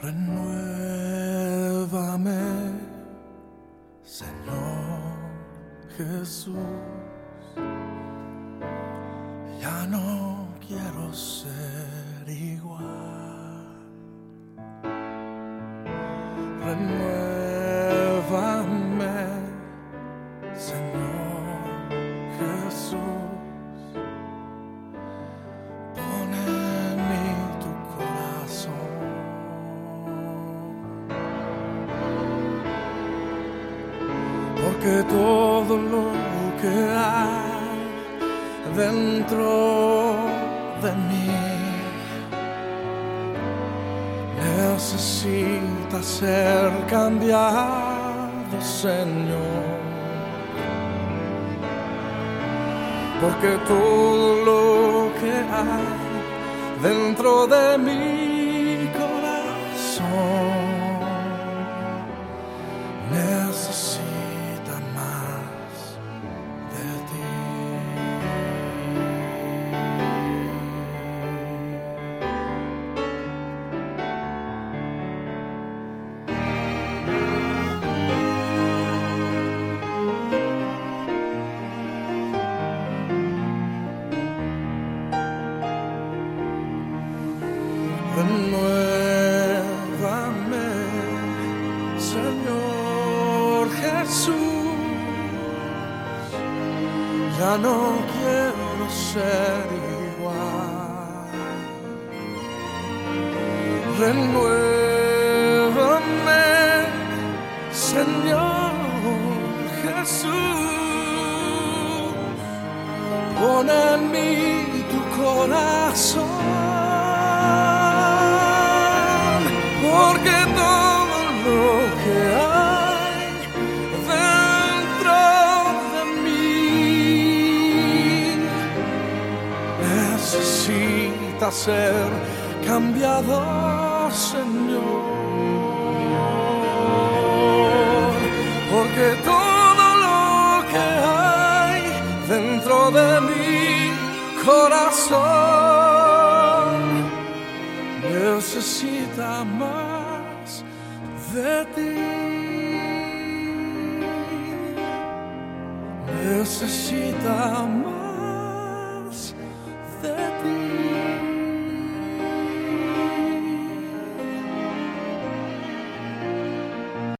Renuévame, Señor Jesús. Ya no quiero ser igual. Porque todo lo que hay dentro de mí necesita ser cambiado, Señor. Porque todo lo que hay dentro de mi corazón necesita Renuévame, Señor Jesús. Ya no quiero ser igual. Renuévame, Señor Jesús. Pon en mí tu corazón. Porque todo lo que hay dentro de mí necesita ser cambiado, Señor. Porque todo lo que hay dentro de mi corazón necesita más de ti necesita más de ti.